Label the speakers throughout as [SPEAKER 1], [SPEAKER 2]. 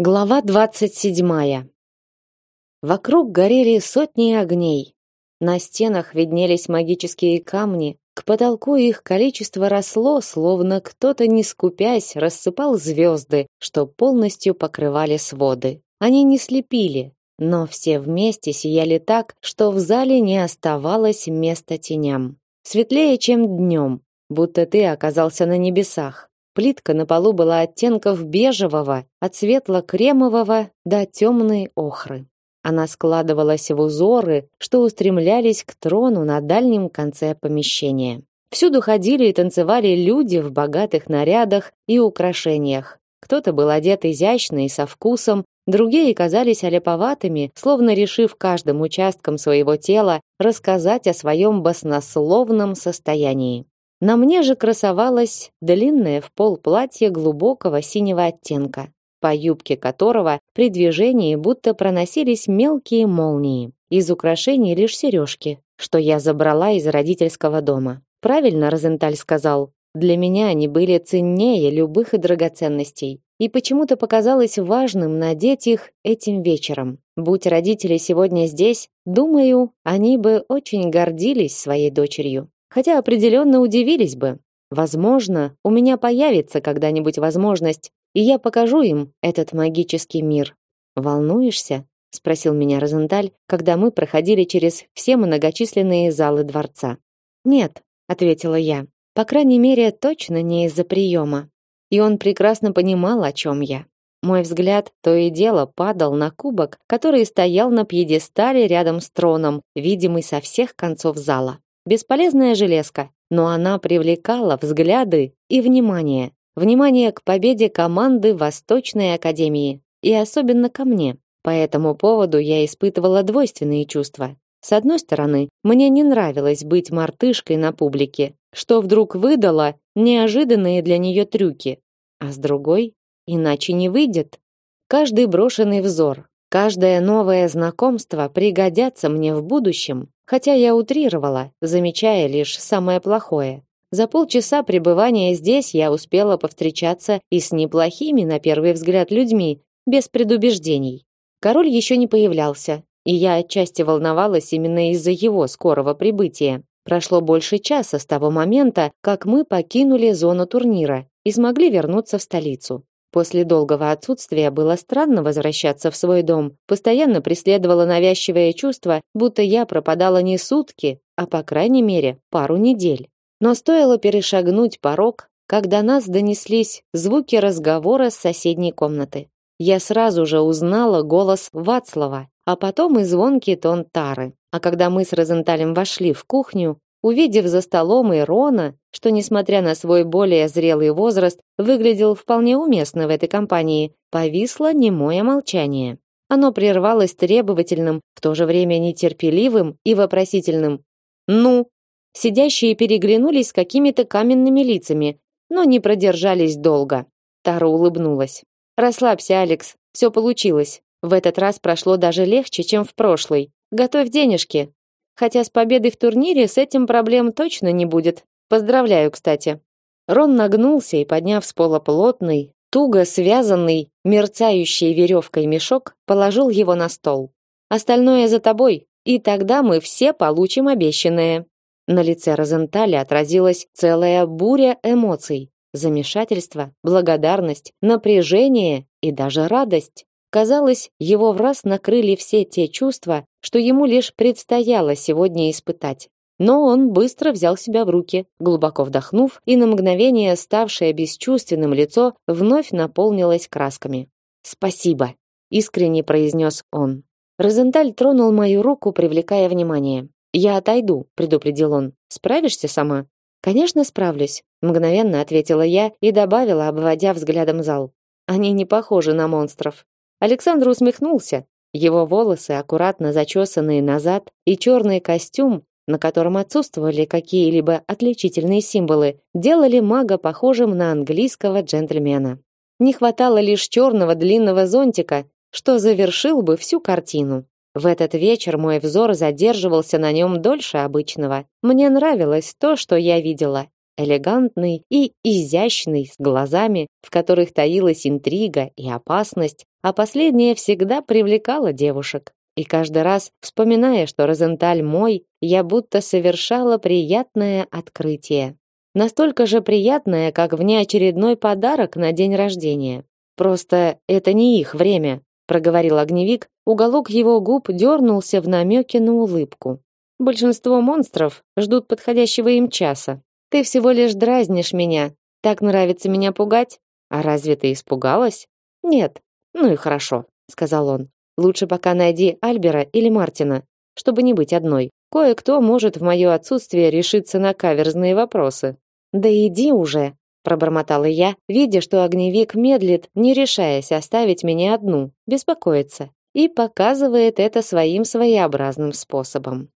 [SPEAKER 1] Глава двадцать седьмая. Вокруг горели сотни огней. На стенах виднелись магические камни, к потолку их количество росло, словно кто-то не скупясь рассыпал звезды, что полностью покрывали своды. Они не слепили, но все вместе сияли так, что в зале не оставалось места теням. Светлее, чем днем, будто ты оказался на небесах. Плитка на полу была оттенков бежевого, от светло-кремового до темной охры. Она складывалась в узоры, что устремлялись к трону на дальнем конце помещения. Всюду ходили и танцевали люди в богатых нарядах и украшениях. Кто-то был одет изящно и со вкусом, другие казались аляповатыми, словно решив каждым участком своего тела рассказать о своем баснословном состоянии. На мне же красовалось длинное в пол платье глубокого синего оттенка, по юбке которого при движении будто проносились мелкие молнии. Из украшений лишь сережки, что я забрала из родительского дома. Правильно Розенталь сказал, для меня они были ценнее любых и драгоценностей. И почему-то показалось важным надеть их этим вечером. Будь родители сегодня здесь, думаю, они бы очень гордились своей дочерью хотя определенно удивились бы. Возможно, у меня появится когда-нибудь возможность, и я покажу им этот магический мир. Волнуешься? спросил меня Розенталь, когда мы проходили через все многочисленные залы дворца. Нет, ответила я. По крайней мере, точно не из-за приема. И он прекрасно понимал, о чем я. Мой взгляд то и дело падал на кубок, который стоял на пьедестале рядом с троном, видимый со всех концов зала. Бесполезная железка, но она привлекала взгляды и внимание. Внимание к победе команды Восточной Академии. И особенно ко мне. По этому поводу я испытывала двойственные чувства. С одной стороны, мне не нравилось быть мартышкой на публике, что вдруг выдало неожиданные для нее трюки. А с другой, иначе не выйдет. Каждый брошенный взор, каждое новое знакомство пригодятся мне в будущем хотя я утрировала, замечая лишь самое плохое. За полчаса пребывания здесь я успела повстречаться и с неплохими на первый взгляд людьми, без предубеждений. Король еще не появлялся, и я отчасти волновалась именно из-за его скорого прибытия. Прошло больше часа с того момента, как мы покинули зону турнира и смогли вернуться в столицу. После долгого отсутствия было странно возвращаться в свой дом. Постоянно преследовало навязчивое чувство, будто я пропадала не сутки, а по крайней мере пару недель. Но стоило перешагнуть порог, когда нас донеслись звуки разговора с соседней комнаты. Я сразу же узнала голос Вацлава, а потом и звонкий тон Тары. А когда мы с Розенталем вошли в кухню, Увидев за столом Ирона, что, несмотря на свой более зрелый возраст, выглядел вполне уместно в этой компании, повисло немое молчание. Оно прервалось требовательным, в то же время нетерпеливым и вопросительным «Ну?». Сидящие переглянулись с какими-то каменными лицами, но не продержались долго. Тара улыбнулась. «Расслабься, Алекс, все получилось. В этот раз прошло даже легче, чем в прошлый. Готовь денежки, Хотя с победой в турнире с этим проблем точно не будет. Поздравляю, кстати. Рон нагнулся и, подняв с пола плотный, туго связанный, мерцающей веревкой мешок, положил его на стол. Остальное за тобой, и тогда мы все получим обещанное. На лице Розенталя отразилась целая буря эмоций: замешательство, благодарность, напряжение и даже радость. Казалось, его враз накрыли все те чувства, что ему лишь предстояло сегодня испытать. Но он быстро взял себя в руки, глубоко вдохнув, и на мгновение ставшее бесчувственным лицо вновь наполнилось красками. «Спасибо», — искренне произнес он. Розенталь тронул мою руку, привлекая внимание. «Я отойду», — предупредил он. «Справишься сама?» «Конечно, справлюсь», — мгновенно ответила я и добавила, обводя взглядом зал. «Они не похожи на монстров. Александр усмехнулся. Его волосы, аккуратно зачесанные назад, и черный костюм, на котором отсутствовали какие-либо отличительные символы, делали мага похожим на английского джентльмена. Не хватало лишь черного длинного зонтика, что завершил бы всю картину. В этот вечер мой взор задерживался на нем дольше обычного. Мне нравилось то, что я видела. Элегантный и изящный, с глазами, в которых таилась интрига и опасность, а последняя всегда привлекала девушек. И каждый раз, вспоминая, что Розенталь мой, я будто совершала приятное открытие. Настолько же приятное, как внеочередной подарок на день рождения. Просто это не их время, проговорил огневик, уголок его губ дернулся в намеке на улыбку. Большинство монстров ждут подходящего им часа. Ты всего лишь дразнишь меня. Так нравится меня пугать? А разве ты испугалась? Нет. Ну и хорошо, сказал он. Лучше пока найди Альбера или Мартина, чтобы не быть одной. Кое-кто может в мое отсутствие решиться на каверзные вопросы. Да иди уже, пробормотала я, видя, что огневик медлит, не решаясь оставить меня одну, беспокоится и показывает это своим своеобразным способом.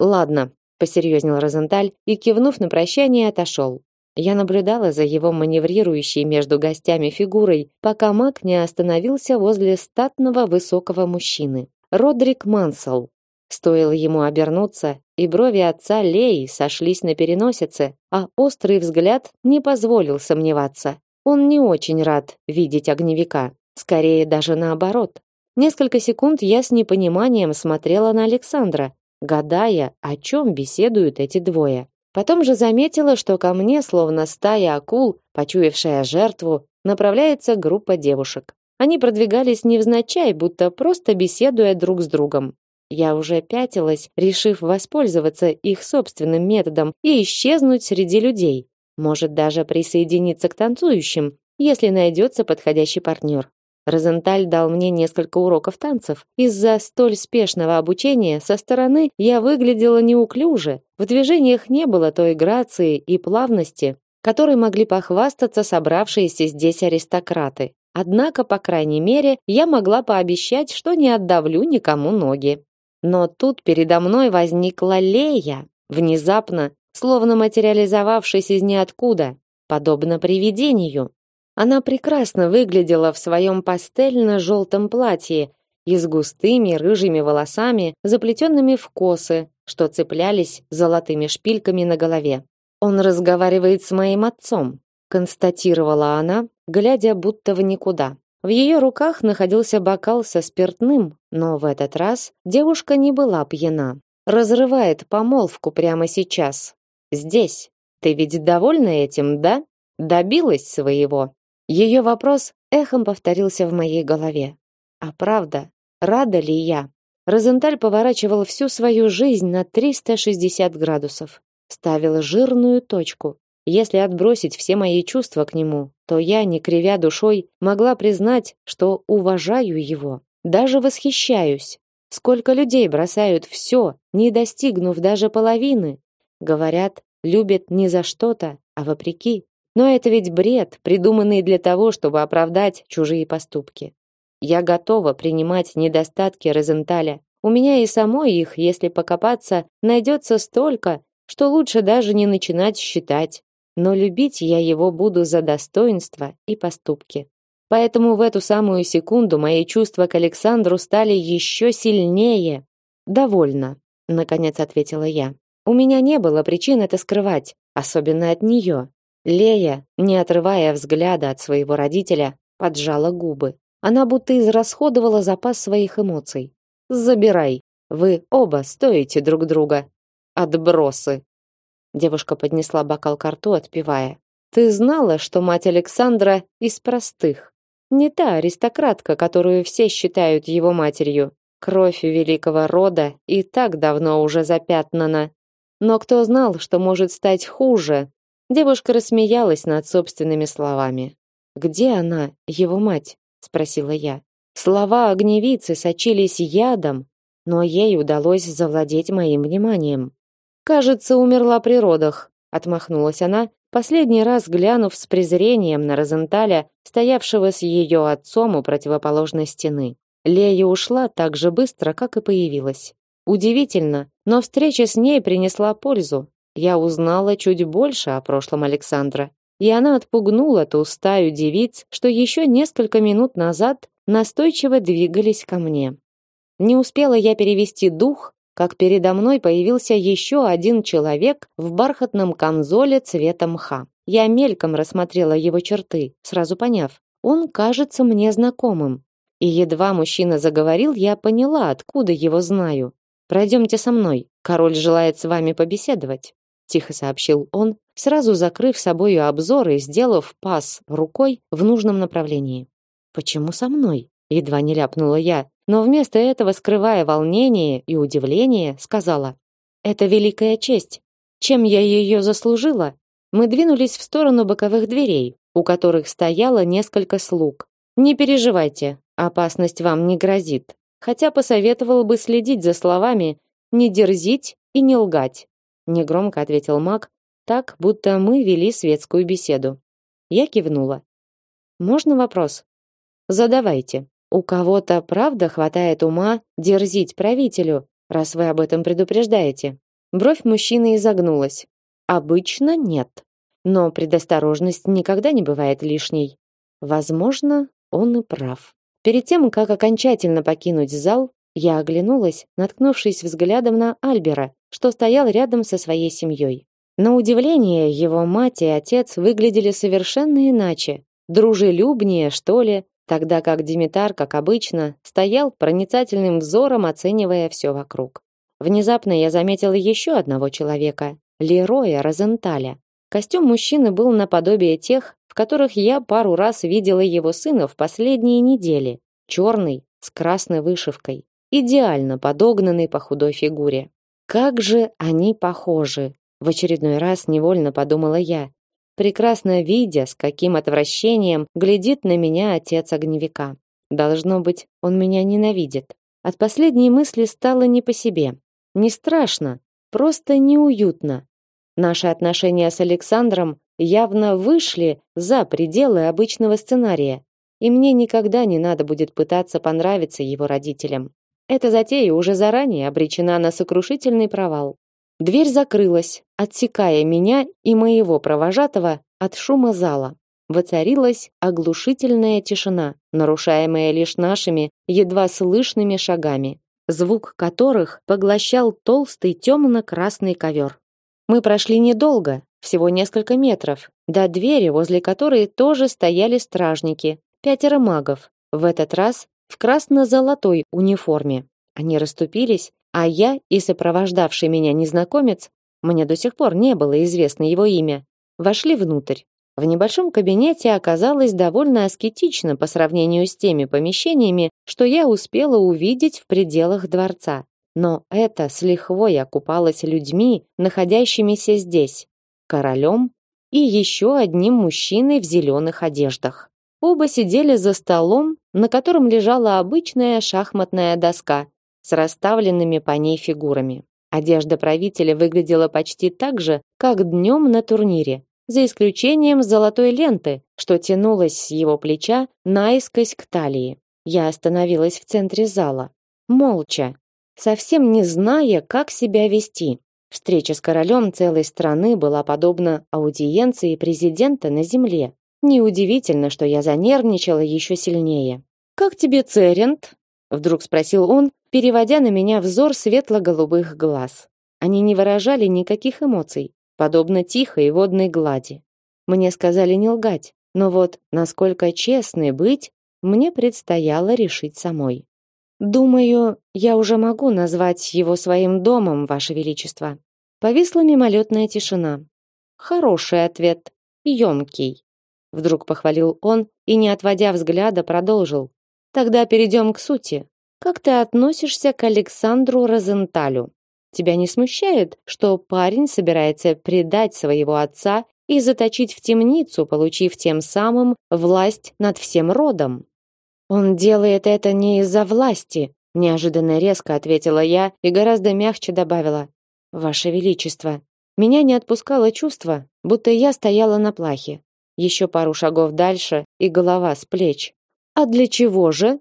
[SPEAKER 1] Ладно, посерьезнел Розенталь и кивнув на прощание отошел. Я наблюдала за его маневрирующей между гостями фигурой, пока маг не остановился возле статного высокого мужчины. Родрик Мансел. Стоило ему обернуться, и брови отца Леи сошлись на переносице, а острый взгляд не позволил сомневаться. Он не очень рад видеть огневика, скорее даже наоборот. Несколько секунд я с непониманием смотрела на Александра, гадая, о чем беседуют эти двое. Потом же заметила, что ко мне, словно стая акул, почуявшая жертву, направляется группа девушек. Они продвигались невзначай, будто просто беседуя друг с другом. Я уже пятилась, решив воспользоваться их собственным методом и исчезнуть среди людей. Может даже присоединиться к танцующим, если найдется подходящий партнер. Розенталь дал мне несколько уроков танцев. Из-за столь спешного обучения со стороны я выглядела неуклюже. В движениях не было той грации и плавности, которой могли похвастаться собравшиеся здесь аристократы. Однако, по крайней мере, я могла пообещать, что не отдавлю никому ноги. Но тут передо мной возникла Лея, внезапно, словно материализовавшись из ниоткуда, подобно привидению. Она прекрасно выглядела в своем пастельно-желтом платье и с густыми рыжими волосами, заплетенными в косы, что цеплялись золотыми шпильками на голове. Он разговаривает с моим отцом, констатировала она, глядя будто в никуда. В ее руках находился бокал со спиртным, но в этот раз девушка не была пьяна. Разрывает помолвку прямо сейчас. Здесь. Ты ведь довольна этим, да? Добилась своего. Ее вопрос эхом повторился в моей голове. А правда, рада ли я? Розенталь поворачивал всю свою жизнь на 360 градусов, ставил жирную точку. Если отбросить все мои чувства к нему, то я, не кривя душой, могла признать, что уважаю его, даже восхищаюсь. Сколько людей бросают все, не достигнув даже половины. Говорят, любят не за что-то, а вопреки. Но это ведь бред, придуманный для того, чтобы оправдать чужие поступки. Я готова принимать недостатки Розенталя. У меня и самой их, если покопаться, найдется столько, что лучше даже не начинать считать. Но любить я его буду за достоинство и поступки. Поэтому в эту самую секунду мои чувства к Александру стали еще сильнее. Довольно, наконец ответила я. У меня не было причин это скрывать, особенно от нее. Лея, не отрывая взгляда от своего родителя, поджала губы. Она будто израсходовала запас своих эмоций. Забирай. Вы оба стоите друг друга. Отбросы. Девушка поднесла бокал к рту, отпивая. Ты знала, что мать Александра из простых? Не та аристократка, которую все считают его матерью. Кровь великого рода и так давно уже запятнана. Но кто знал, что может стать хуже, Девушка рассмеялась над собственными словами. Где она, его мать? спросила я. Слова огневицы сочились ядом, но ей удалось завладеть моим вниманием. Кажется, умерла при родах, отмахнулась она, последний раз глянув с презрением на Розенталя, стоявшего с ее отцом у противоположной стены. Лея ушла так же быстро, как и появилась. Удивительно, но встреча с ней принесла пользу я узнала чуть больше о прошлом Александра, и она отпугнула ту стаю девиц, что еще несколько минут назад настойчиво двигались ко мне. Не успела я перевести дух, как передо мной появился еще один человек в бархатном камзоле цвета мха. Я мельком рассмотрела его черты, сразу поняв, он кажется мне знакомым. И едва мужчина заговорил, я поняла, откуда его знаю. Пройдемте со мной. Король желает с вами побеседовать, тихо сообщил он, сразу закрыв собою обзор и сделав пас рукой в нужном направлении. Почему со мной? едва не ляпнула я, но вместо этого, скрывая волнение и удивление, сказала: "Это великая честь. Чем я ее заслужила?" Мы двинулись в сторону боковых дверей, у которых стояло несколько слуг. Не переживайте, опасность вам не грозит. Хотя посоветовал бы следить за словами, не дерзить и не лгать, негромко ответил Мак, так будто мы вели светскую беседу. Я кивнула. Можно вопрос? Задавайте. У кого-то правда хватает ума дерзить правителю, раз вы об этом предупреждаете. Бровь мужчины изогнулась. Обычно нет. Но предосторожность никогда не бывает лишней. Возможно, он и прав. Перед тем, как окончательно покинуть зал, я оглянулась, наткнувшись взглядом на Альбера, что стоял рядом со своей семьей. На удивление, его мать и отец выглядели совершенно иначе, дружелюбнее, что ли, тогда как Димитар, как обычно, стоял проницательным взором, оценивая все вокруг. Внезапно я заметила еще одного человека, Лероя Розенталя. Костюм мужчины был наподобие тех, в которых я пару раз видела его сына в последние недели. Черный, с красной вышивкой, идеально подогнанный по худой фигуре. Как же они похожи! В очередной раз невольно подумала я, прекрасно видя, с каким отвращением глядит на меня отец огневика. Должно быть, он меня ненавидит. От последней мысли стало не по себе. Не страшно, просто неуютно. Наши отношения с Александром явно вышли за пределы обычного сценария, и мне никогда не надо будет пытаться понравиться его родителям. Эта затея уже заранее обречена на сокрушительный провал. Дверь закрылась, отсекая меня и моего провожатого от шума зала. Воцарилась оглушительная тишина, нарушаемая лишь нашими едва слышными шагами, звук которых поглощал толстый темно-красный ковер. Мы прошли недолго, всего несколько метров, до двери, возле которой тоже стояли стражники, пятеро магов, в этот раз в красно-золотой униформе. Они расступились, а я и сопровождавший меня незнакомец, мне до сих пор не было известно его имя, вошли внутрь. В небольшом кабинете оказалось довольно аскетично по сравнению с теми помещениями, что я успела увидеть в пределах дворца. Но это с лихвой окупалось людьми, находящимися здесь, королем и еще одним мужчиной в зеленых одеждах. Оба сидели за столом, на котором лежала обычная шахматная доска с расставленными по ней фигурами. Одежда правителя выглядела почти так же, как днем на турнире, за исключением золотой ленты, что тянулась с его плеча наискось к талии. Я остановилась в центре зала, молча, совсем не зная, как себя вести. Встреча с королем целой страны была подобна аудиенции президента на земле. Неудивительно, что я занервничала еще сильнее. «Как тебе Церент?» Вдруг спросил он, переводя на меня взор светло-голубых глаз. Они не выражали никаких эмоций, подобно тихой водной глади. Мне сказали не лгать, но вот насколько честной быть, мне предстояло решить самой. Думаю, я уже могу назвать его своим домом, ваше величество. Повисла мимолетная тишина. Хороший ответ, ёмкий. Вдруг похвалил он и, не отводя взгляда, продолжил. Тогда перейдем к сути. Как ты относишься к Александру Розенталю? Тебя не смущает, что парень собирается предать своего отца и заточить в темницу, получив тем самым власть над всем родом? Он делает это не из-за власти, неожиданно резко ответила я и гораздо мягче добавила: Ваше величество, меня не отпускало чувство, будто я стояла на плахе. Еще пару шагов дальше и голова с плеч. А для чего же?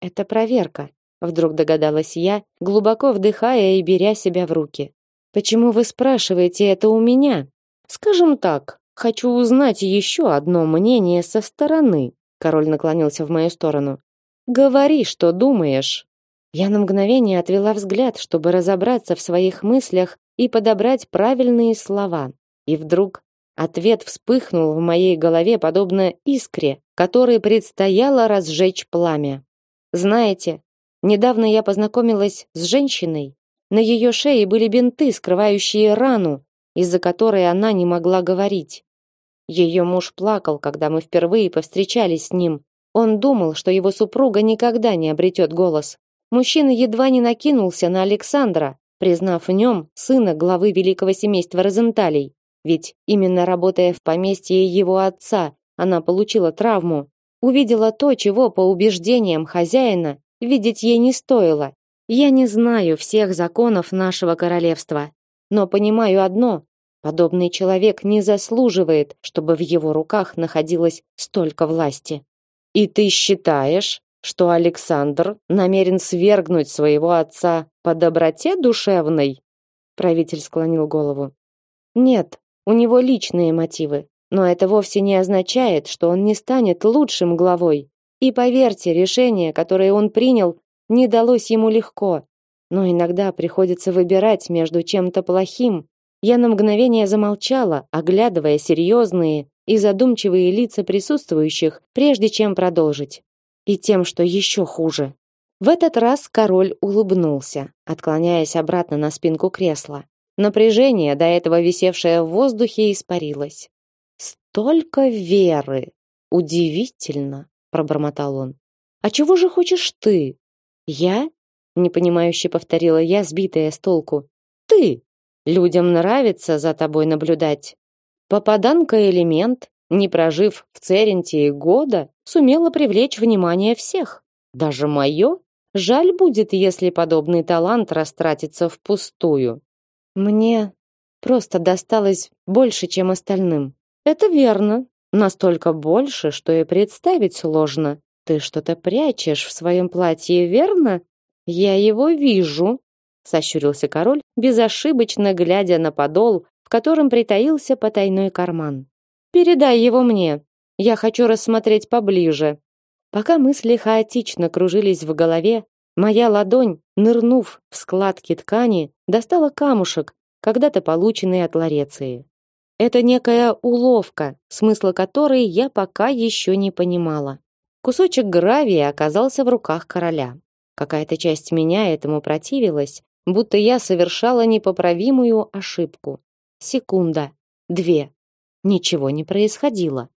[SPEAKER 1] Это проверка, вдруг догадалась я, глубоко вдыхая и беря себя в руки. Почему вы спрашиваете это у меня? Скажем так, хочу узнать еще одно мнение со стороны. Король наклонился в мою сторону. Говори, что думаешь. Я на мгновение отвела взгляд, чтобы разобраться в своих мыслях и подобрать правильные слова. И вдруг ответ вспыхнул в моей голове подобно искре, которой предстояло разжечь пламя. Знаете, недавно я познакомилась с женщиной. На ее шее были бинты, скрывающие рану, из-за которой она не могла говорить. Ее муж плакал, когда мы впервые повстречались с ним. Он думал, что его супруга никогда не обретет голос. Мужчина едва не накинулся на Александра, признав в нем сына главы великого семейства Розенталей. Ведь именно работая в поместье его отца, она получила травму, увидела то, чего по убеждениям хозяина видеть ей не стоило. Я не знаю всех законов нашего королевства, но понимаю одно: подобный человек не заслуживает, чтобы в его руках находилось столько власти. И ты считаешь, что Александр намерен свергнуть своего отца по доброте душевной? Правитель склонил голову. Нет, у него личные мотивы, но это вовсе не означает, что он не станет лучшим главой. И поверьте, решение, которое он принял, не далось ему легко. Но иногда приходится выбирать между чем-то плохим. Я на мгновение замолчала, оглядывая серьезные и задумчивые лица присутствующих, прежде чем продолжить. И тем, что еще хуже. В этот раз король улыбнулся, отклоняясь обратно на спинку кресла. Напряжение, до этого висевшее в воздухе, испарилось. Столько веры. Удивительно, пробормотал он. А чего же хочешь ты? Я? непонимающе повторила я, сбитая с толку. Ты. Людям нравится за тобой наблюдать. Попаданка элемент, не прожив в Церенте года, сумела привлечь внимание всех. Даже мое. Жаль будет, если подобный талант растратится впустую. Мне просто досталось больше, чем остальным. Это верно. Настолько больше, что и представить сложно. Ты что-то прячешь в своем платье, верно? Я его вижу, сощурился король, безошибочно глядя на подол, в котором притаился потайной карман. Передай его мне. Я хочу рассмотреть поближе. Пока мысли хаотично кружились в голове, Моя ладонь, нырнув в складки ткани, достала камушек, когда-то полученный от Лареции. Это некая уловка, смысла которой я пока еще не понимала. Кусочек гравия оказался в руках короля. Какая-то часть меня этому противилась, будто я совершала непоправимую ошибку. Секунда, две. Ничего не происходило.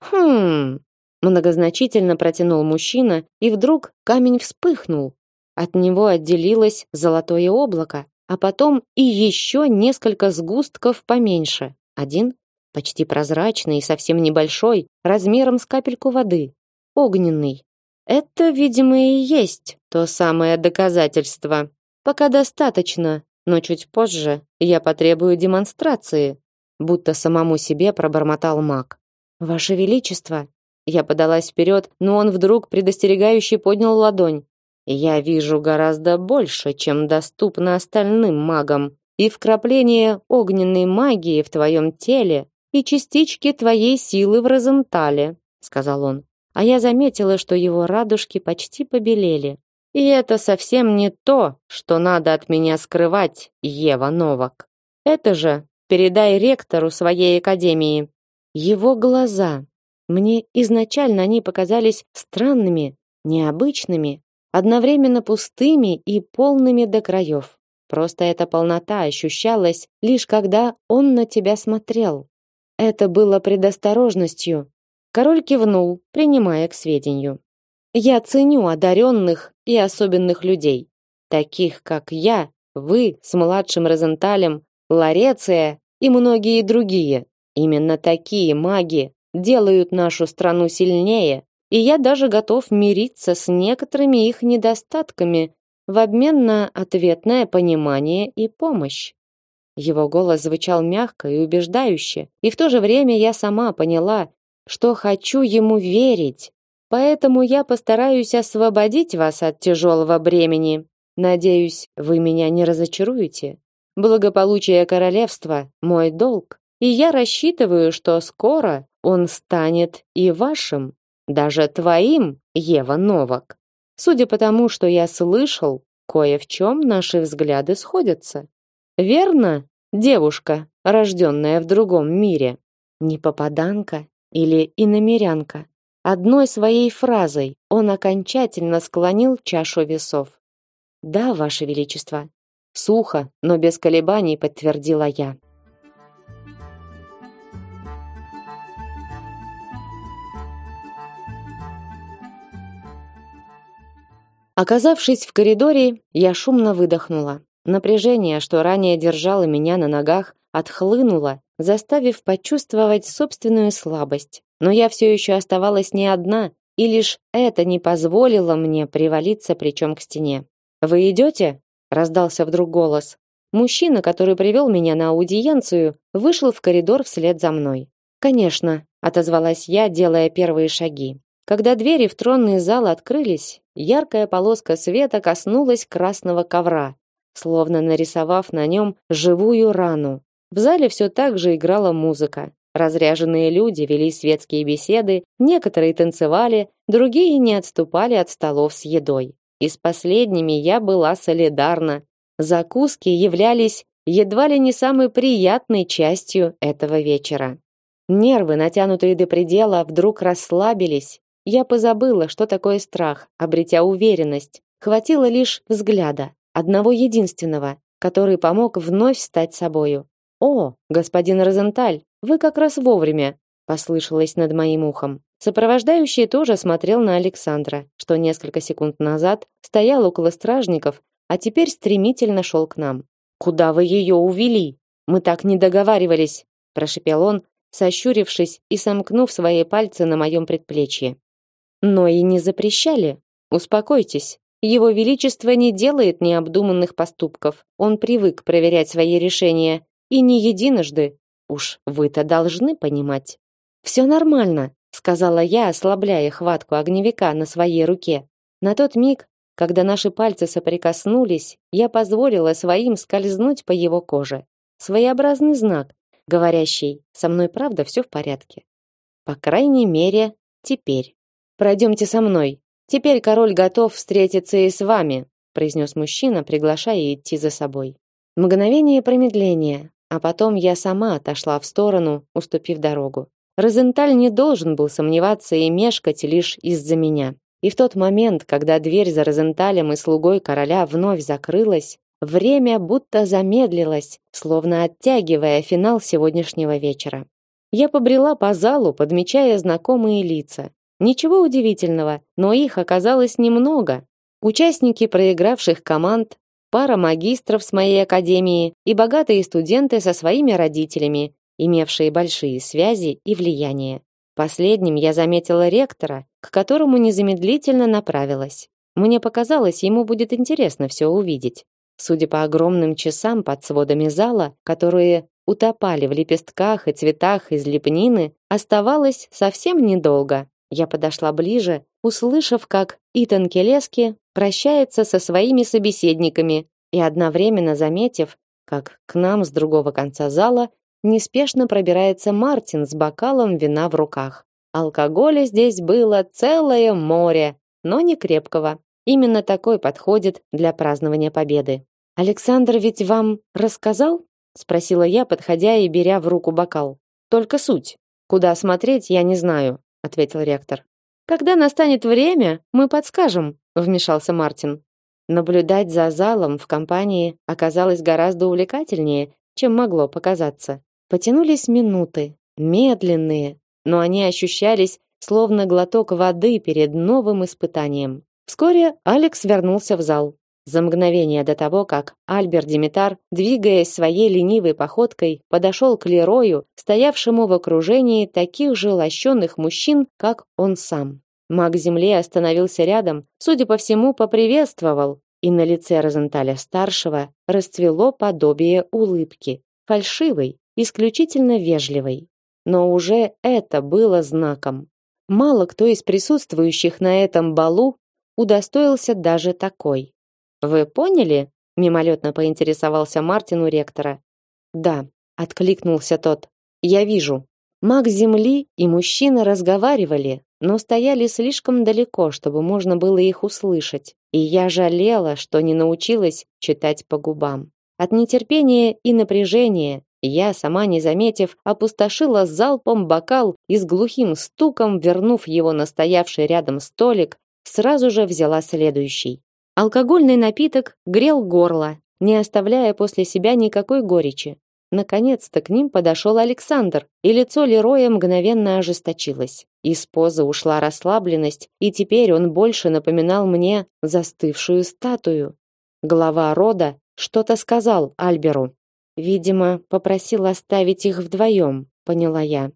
[SPEAKER 1] Хм, Многозначительно протянул мужчина, и вдруг камень вспыхнул. От него отделилось золотое облако, а потом и еще несколько сгустков поменьше. Один почти прозрачный и совсем небольшой, размером с капельку воды, огненный. Это, видимо, и есть то самое доказательство. Пока достаточно, но чуть позже я потребую демонстрации, будто самому себе пробормотал маг. Ваше величество, я подалась вперед, но он вдруг предостерегающе поднял ладонь. Я вижу гораздо больше, чем доступно остальным магам. И вкрапление огненной магии в твоем теле, и частички твоей силы в Розентале, сказал он. А я заметила, что его радужки почти побелели. И это совсем не то, что надо от меня скрывать, Ева Новак. Это же передай ректору своей академии. Его глаза, мне изначально они показались странными, необычными, одновременно пустыми и полными до краев. Просто эта полнота ощущалась лишь когда он на тебя смотрел. Это было предосторожностью. Король кивнул, принимая к сведению. Я ценю одаренных и особенных людей, таких как я, вы с младшим Розенталем, Лареция и многие другие. Именно такие маги делают нашу страну сильнее, и я даже готов мириться с некоторыми их недостатками в обмен на ответное понимание и помощь. Его голос звучал мягко и убеждающе, и в то же время я сама поняла, что хочу ему верить. Поэтому я постараюсь освободить вас от тяжелого бремени. Надеюсь, вы меня не разочаруете. Благополучие королевства мой долг, и я рассчитываю, что скоро он станет и вашим, даже твоим, Ева Новак. Судя по тому, что я слышал, кое в чем наши взгляды сходятся. Верно, девушка, рожденная в другом мире, не попаданка или иномерянка. Одной своей фразой он окончательно склонил чашу весов. Да, ваше величество, сухо, но без колебаний подтвердила я. Оказавшись в коридоре, я шумно выдохнула. Напряжение, что ранее держало меня на ногах, отхлынуло, заставив почувствовать собственную слабость. Но я все еще оставалась не одна, и лишь это не позволило мне привалиться плечом к стене. «Вы идете?» – раздался вдруг голос. Мужчина, который привел меня на аудиенцию, вышел в коридор вслед за мной. «Конечно», – отозвалась я, делая первые шаги. Когда двери в тронный зал открылись, яркая полоска света коснулась красного ковра, словно нарисовав на нем живую рану. В зале все так же играла музыка. Разряженные люди вели светские беседы, некоторые танцевали, другие не отступали от столов с едой. И с последними я была солидарна. Закуски являлись едва ли не самой приятной частью этого вечера. Нервы, натянутые до предела, вдруг расслабились, я позабыла, что такое страх, обретя уверенность. Хватило лишь взгляда, одного единственного, который помог вновь стать собою. «О, господин Розенталь, вы как раз вовремя», послышалось над моим ухом. Сопровождающий тоже смотрел на Александра, что несколько секунд назад стоял около стражников, а теперь стремительно шел к нам. «Куда вы ее увели? Мы так не договаривались», прошепел он, сощурившись и сомкнув свои пальцы на моем предплечье но и не запрещали. Успокойтесь. Его величество не делает необдуманных поступков. Он привык проверять свои решения и не единожды. Уж вы-то должны понимать. Все нормально, сказала я, ослабляя хватку огневика на своей руке. На тот миг, когда наши пальцы соприкоснулись, я позволила своим скользнуть по его коже. Своеобразный знак, говорящий: со мной правда все в порядке. По крайней мере, теперь. Пройдемте со мной. Теперь король готов встретиться и с вами, произнес мужчина, приглашая идти за собой. Мгновение промедления, а потом я сама отошла в сторону, уступив дорогу. Розенталь не должен был сомневаться и мешкать лишь из-за меня. И в тот момент, когда дверь за Розенталем и слугой короля вновь закрылась, время будто замедлилось, словно оттягивая финал сегодняшнего вечера. Я побрела по залу, подмечая знакомые лица, Ничего удивительного, но их оказалось немного. Участники проигравших команд, пара магистров с моей академии и богатые студенты со своими родителями, имевшие большие связи и влияние. Последним я заметила ректора, к которому незамедлительно направилась. Мне показалось, ему будет интересно все увидеть. Судя по огромным часам под сводами зала, которые утопали в лепестках и цветах из лепнины, оставалось совсем недолго. Я подошла ближе, услышав, как Итан Келески прощается со своими собеседниками и одновременно заметив, как к нам с другого конца зала неспешно пробирается Мартин с бокалом вина в руках. Алкоголя здесь было целое море, но не крепкого. Именно такой подходит для празднования победы. Александр ведь вам рассказал? спросила я, подходя и беря в руку бокал. Только суть. Куда смотреть, я не знаю ответил ректор. Когда настанет время, мы подскажем, вмешался Мартин. Наблюдать за залом в компании оказалось гораздо увлекательнее, чем могло показаться. Потянулись минуты, медленные, но они ощущались словно глоток воды перед новым испытанием. Вскоре Алекс вернулся в зал. За мгновение до того, как Альберт Димитар, двигаясь своей ленивой походкой, подошел к Лерою, стоявшему в окружении таких же лощеных мужчин, как он сам. Маг Земли остановился рядом, судя по всему, поприветствовал, и на лице Розенталя-старшего расцвело подобие улыбки, фальшивой, исключительно вежливой. Но уже это было знаком. Мало кто из присутствующих на этом балу удостоился даже такой. Вы поняли? мимолетно поинтересовался Мартин у ректора. Да, откликнулся тот. Я вижу. Маг Земли и мужчина разговаривали, но стояли слишком далеко, чтобы можно было их услышать, и я жалела, что не научилась читать по губам. От нетерпения и напряжения я, сама не заметив, опустошила залпом бокал и с глухим стуком, вернув его на стоявший рядом столик, сразу же взяла следующий. Алкогольный напиток грел горло, не оставляя после себя никакой горечи. Наконец-то к ним подошел Александр, и лицо Лероя мгновенно ожесточилось. Из позы ушла расслабленность, и теперь он больше напоминал мне застывшую статую. Глава рода что-то сказал Альберу. Видимо, попросил оставить их вдвоем, поняла я.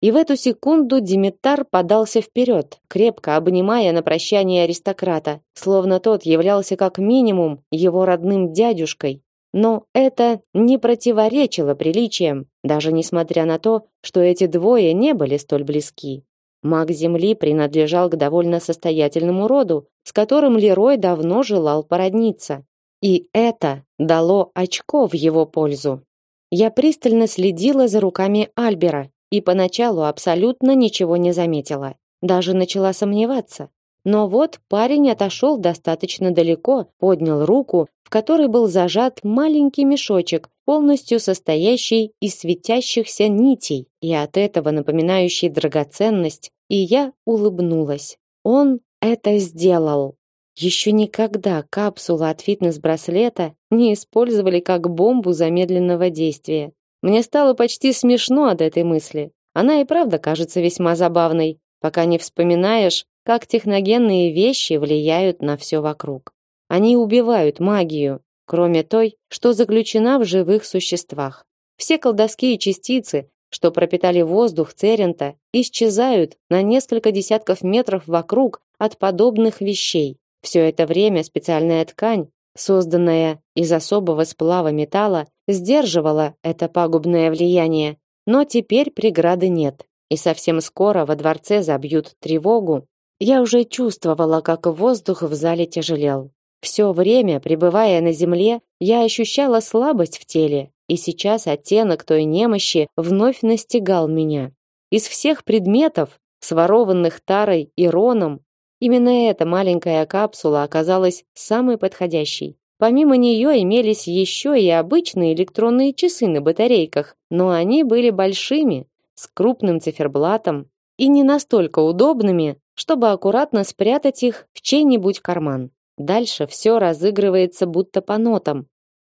[SPEAKER 1] И в эту секунду Димитар подался вперед, крепко обнимая на прощание аристократа, словно тот являлся как минимум его родным дядюшкой. Но это не противоречило приличиям, даже несмотря на то, что эти двое не были столь близки. Маг Земли принадлежал к довольно состоятельному роду, с которым Лерой давно желал породниться. И это дало очко в его пользу. Я пристально следила за руками Альбера и поначалу абсолютно ничего не заметила. Даже начала сомневаться. Но вот парень отошел достаточно далеко, поднял руку, в которой был зажат маленький мешочек, полностью состоящий из светящихся нитей, и от этого напоминающий драгоценность, и я улыбнулась. Он это сделал. Еще никогда капсулу от фитнес-браслета не использовали как бомбу замедленного действия. Мне стало почти смешно от этой мысли. Она и правда кажется весьма забавной, пока не вспоминаешь, как техногенные вещи влияют на все вокруг. Они убивают магию, кроме той, что заключена в живых существах. Все колдовские частицы, что пропитали воздух Церента, исчезают на несколько десятков метров вокруг от подобных вещей. Все это время специальная ткань, созданная из особого сплава металла, сдерживала это пагубное влияние. Но теперь преграды нет, и совсем скоро во дворце забьют тревогу. Я уже чувствовала, как воздух в зале тяжелел. Все время, пребывая на земле, я ощущала слабость в теле, и сейчас оттенок той немощи вновь настигал меня. Из всех предметов, сворованных Тарой и Роном, Именно эта маленькая капсула оказалась самой подходящей. Помимо нее имелись еще и обычные электронные часы на батарейках, но они были большими, с крупным циферблатом и не настолько удобными, чтобы аккуратно спрятать их в чей-нибудь карман. Дальше все разыгрывается будто по нотам.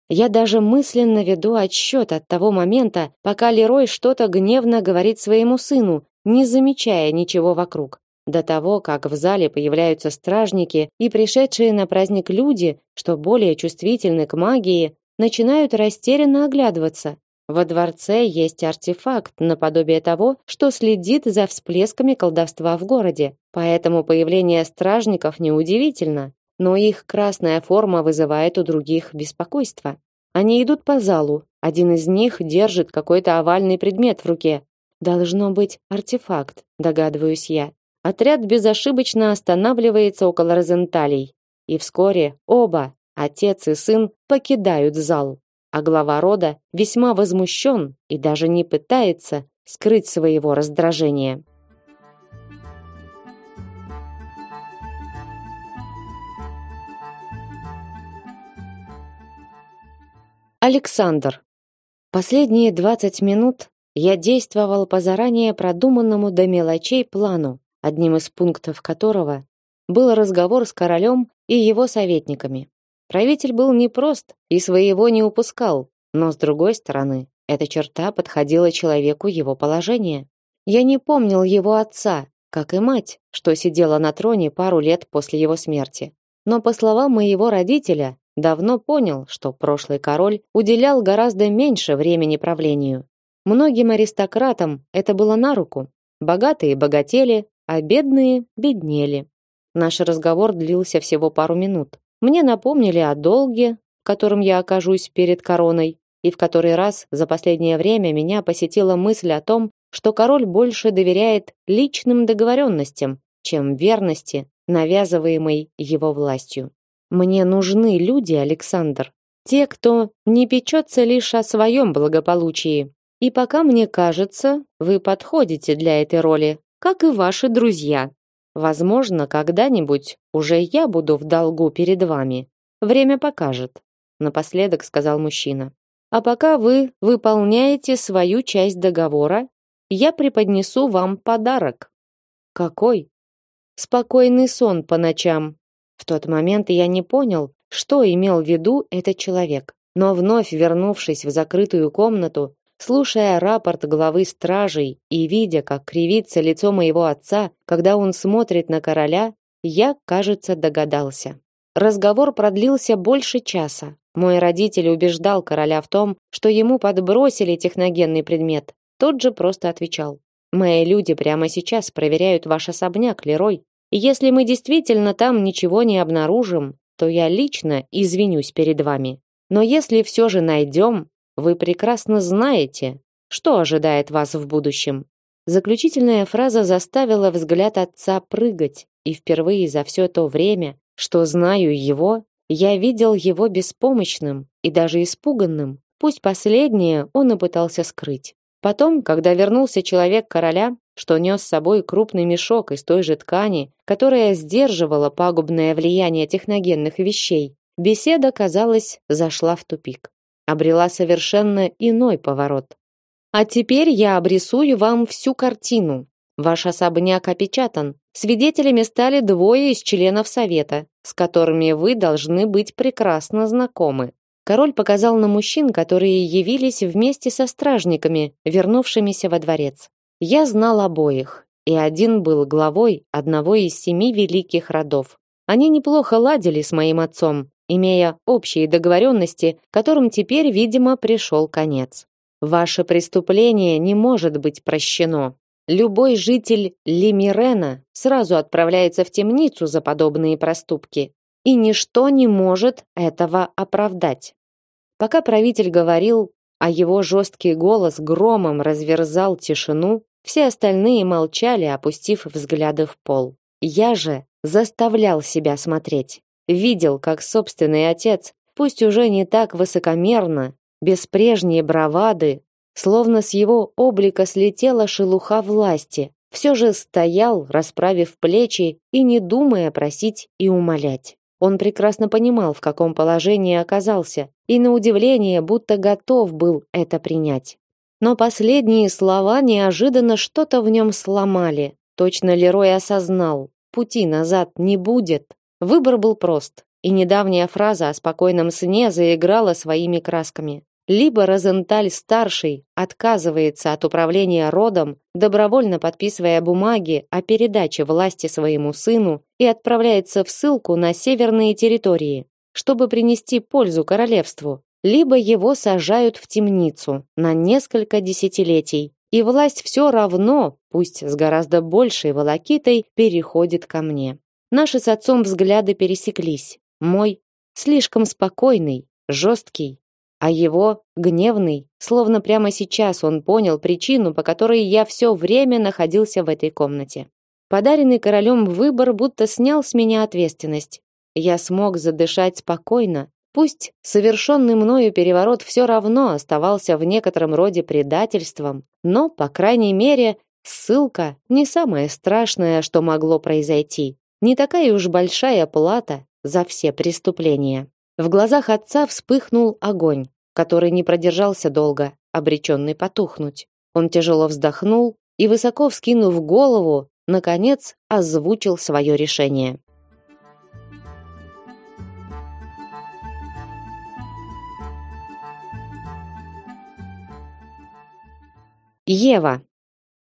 [SPEAKER 1] Я даже мысленно веду отсчет от того момента, пока Лерой что-то гневно говорит своему сыну, не замечая ничего вокруг до того, как в зале появляются стражники и пришедшие на праздник люди, что более чувствительны к магии, начинают растерянно оглядываться. Во дворце есть артефакт наподобие того, что следит за всплесками колдовства в городе. Поэтому появление стражников неудивительно, но их красная форма вызывает у других беспокойство. Они идут по залу. Один из них держит какой-то овальный предмет в руке. Должно быть артефакт, догадываюсь я. Отряд безошибочно останавливается около Розенталей, и вскоре оба, отец и сын, покидают зал. А глава рода весьма возмущен и даже не пытается скрыть своего раздражения. Александр. Последние 20 минут я действовал по заранее продуманному до мелочей плану, одним из пунктов которого был разговор с королем и его советниками. Правитель был непрост и своего не упускал, но с другой стороны, эта черта подходила человеку его положения. Я не помнил его отца, как и мать, что сидела на троне пару лет после его смерти. Но по словам моего родителя, давно понял, что прошлый король уделял гораздо меньше времени правлению. Многим аристократам это было на руку. Богатые богатели, а бедные беднели. Наш разговор длился всего пару минут. Мне напомнили о долге, в котором я окажусь перед короной, и в который раз за последнее время меня посетила мысль о том, что король больше доверяет личным договоренностям, чем верности, навязываемой его властью. Мне нужны люди, Александр, те, кто не печется лишь о своем благополучии. И пока мне кажется, вы подходите для этой роли, как и ваши друзья. Возможно, когда-нибудь уже я буду в долгу перед вами. Время покажет, напоследок сказал мужчина. А пока вы выполняете свою часть договора, я преподнесу вам подарок. Какой? Спокойный сон по ночам. В тот момент я не понял, что имел в виду этот человек. Но вновь вернувшись в закрытую комнату, слушая рапорт главы стражей и видя, как кривится лицо моего отца, когда он смотрит на короля, я, кажется, догадался. Разговор продлился больше часа. Мой родитель убеждал короля в том, что ему подбросили техногенный предмет. Тот же просто отвечал: "Мои люди прямо сейчас проверяют ваш особняк, Лерой. И если мы действительно там ничего не обнаружим, то я лично извинюсь перед вами. Но если все же найдем, вы прекрасно знаете, что ожидает вас в будущем. Заключительная фраза заставила взгляд отца прыгать, и впервые за все то время, что знаю его, я видел его беспомощным и даже испуганным. Пусть последнее он и пытался скрыть. Потом, когда вернулся человек короля, что нес с собой крупный мешок из той же ткани, которая сдерживала пагубное влияние техногенных вещей, беседа, казалось, зашла в тупик обрела совершенно иной поворот. А теперь я обрисую вам всю картину. Ваш особняк опечатан. Свидетелями стали двое из членов совета, с которыми вы должны быть прекрасно знакомы. Король показал на мужчин, которые явились вместе со стражниками, вернувшимися во дворец. Я знал обоих, и один был главой одного из семи великих родов. Они неплохо ладили с моим отцом, имея общие договоренности, которым теперь, видимо, пришел конец. Ваше преступление не может быть прощено. Любой житель Лимирена сразу отправляется в темницу за подобные проступки, и ничто не может этого оправдать. Пока правитель говорил, а его жесткий голос громом разверзал тишину, все остальные молчали, опустив взгляды в пол. Я же заставлял себя смотреть видел, как собственный отец, пусть уже не так высокомерно, без прежней бравады, словно с его облика слетела шелуха власти, все же стоял, расправив плечи и не думая просить и умолять. Он прекрасно понимал, в каком положении оказался, и на удивление будто готов был это принять. Но последние слова неожиданно что-то в нем сломали. Точно Лерой осознал, пути назад не будет. Выбор был прост, и недавняя фраза о спокойном сне заиграла своими красками. Либо Розенталь старший отказывается от управления родом, добровольно подписывая бумаги о передаче власти своему сыну и отправляется в ссылку на северные территории, чтобы принести пользу королевству, либо его сажают в темницу на несколько десятилетий, и власть все равно, пусть с гораздо большей волокитой, переходит ко мне. Наши с отцом взгляды пересеклись. Мой слишком спокойный, жесткий, а его гневный, словно прямо сейчас он понял причину, по которой я все время находился в этой комнате. Подаренный королем выбор будто снял с меня ответственность. Я смог задышать спокойно, Пусть совершенный мною переворот все равно оставался в некотором роде предательством, но, по крайней мере, ссылка не самое страшное, что могло произойти. Не такая уж большая плата за все преступления. В глазах отца вспыхнул огонь, который не продержался долго, обреченный потухнуть. Он тяжело вздохнул и, высоко вскинув голову, наконец озвучил свое решение. Ева.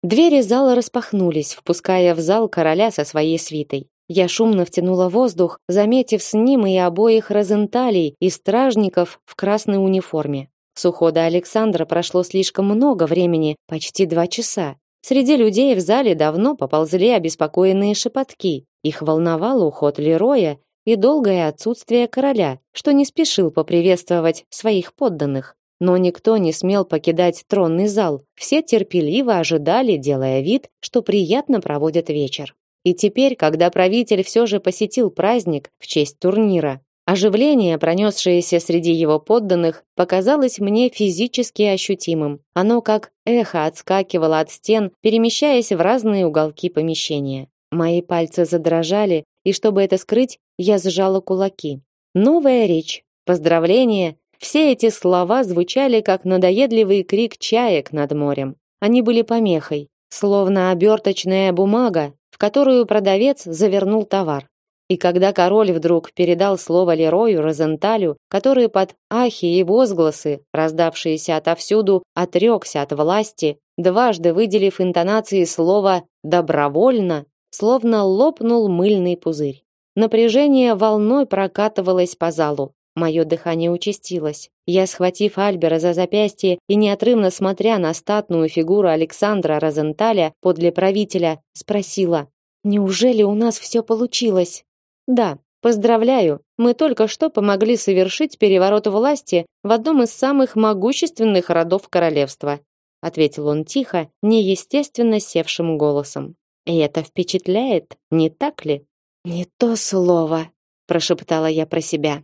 [SPEAKER 1] Двери зала распахнулись, впуская в зал короля со своей свитой. Я шумно втянула воздух, заметив с ним и обоих розенталей и стражников в красной униформе. С ухода Александра прошло слишком много времени, почти два часа. Среди людей в зале давно поползли обеспокоенные шепотки. Их волновал уход Лероя и долгое отсутствие короля, что не спешил поприветствовать своих подданных. Но никто не смел покидать тронный зал. Все терпеливо ожидали, делая вид, что приятно проводят вечер. И теперь, когда правитель все же посетил праздник в честь турнира, оживление, пронесшееся среди его подданных, показалось мне физически ощутимым. Оно как эхо отскакивало от стен, перемещаясь в разные уголки помещения. Мои пальцы задрожали, и чтобы это скрыть, я сжала кулаки. Новая речь, поздравления, все эти слова звучали как надоедливый крик чаек над морем. Они были помехой, словно оберточная бумага, в которую продавец завернул товар. И когда король вдруг передал слово Лерою Розенталю, который под ахи и возгласы, раздавшиеся отовсюду, отрекся от власти, дважды выделив интонации слова «добровольно», словно лопнул мыльный пузырь. Напряжение волной прокатывалось по залу. Мое дыхание участилось. Я, схватив Альбера за запястье и неотрывно смотря на статную фигуру Александра Розенталя подле правителя, спросила: "Неужели у нас все получилось?" "Да, поздравляю. Мы только что помогли совершить переворот власти в одном из самых могущественных родов королевства", ответил он тихо, неестественно севшим голосом. "И это впечатляет, не так ли?" "Не то слово", прошептала я про себя.